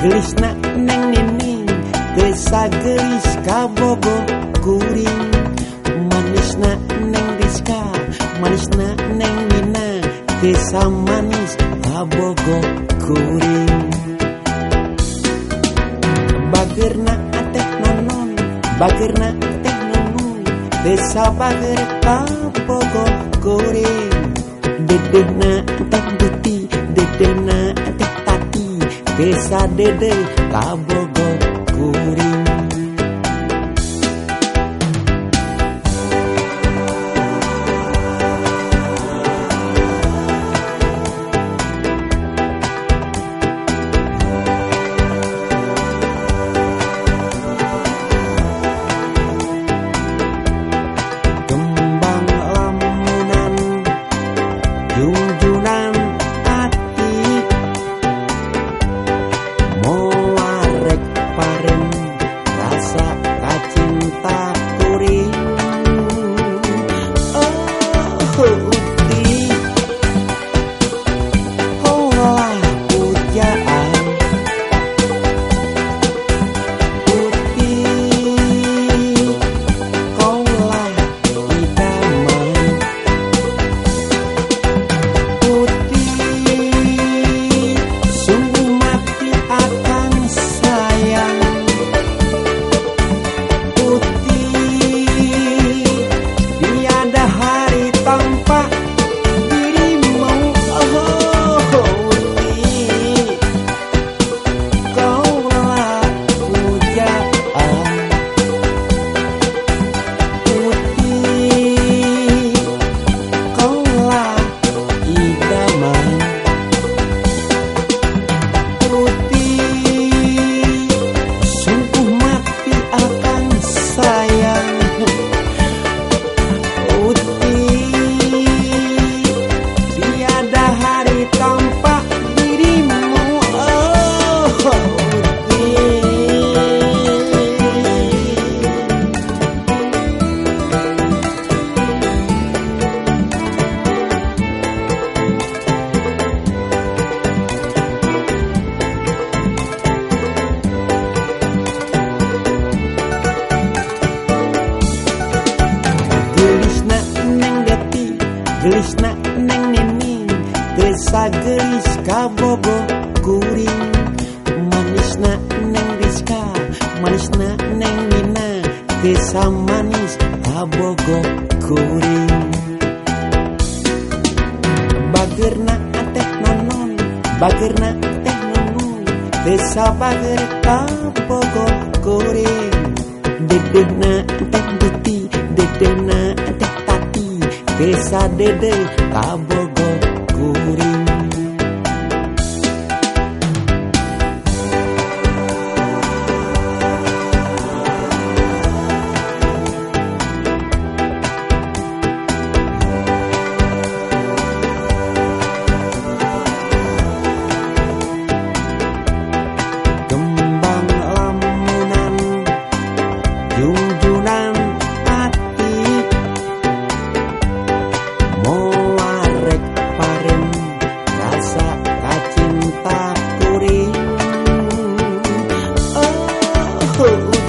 gelis na neng nining Gelisah gelis kabobo kuring Manis na neng diska Manis na neng nina Desa manis kabobo kuring Bager na teh nonon Bager na teh nunung Desa bager kabobo kuring Dedeh na atek Desa dede kabogo kuring. Kembang lamunan junjunan Gelisna neng nening Desa gelis kabogo kuring. Manisna neng diska. Manisna neng nina. Desa manis kabogo kuring. Bagerna teh nonon Bagerna teh nonon Desa bager kabogo kuring. Dedena teh sadede tab cool.